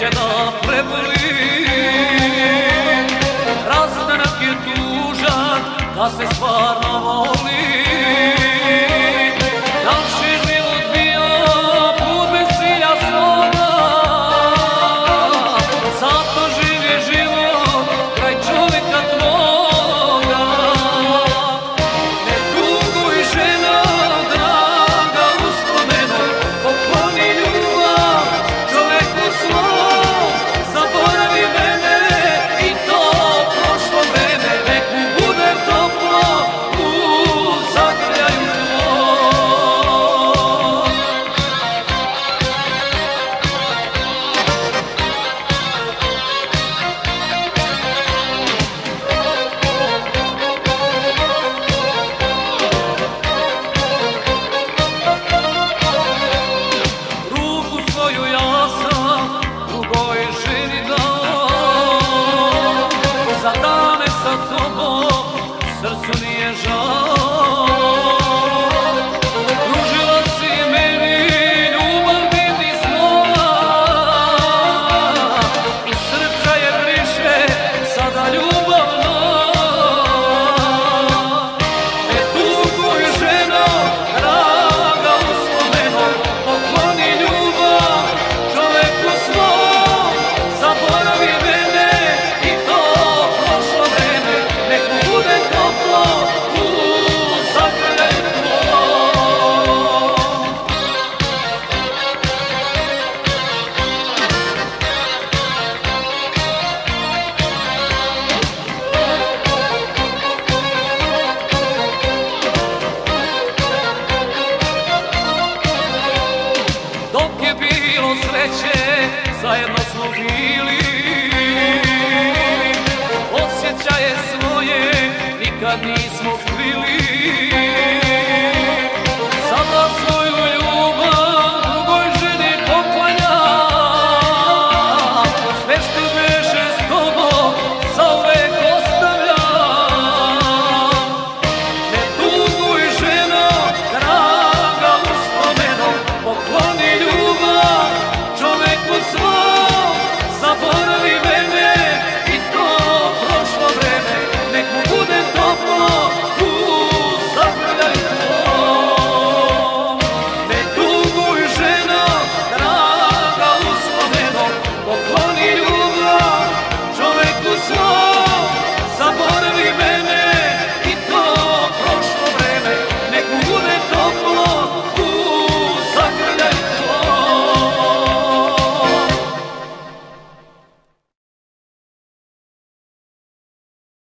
neće da preplin Rastanak je tužan, da se stvarno voli bili. Osjećaje svoje nikad nismo krili.